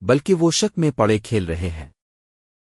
بلکہ وہ شک میں پڑے کھیل رہے ہیں۔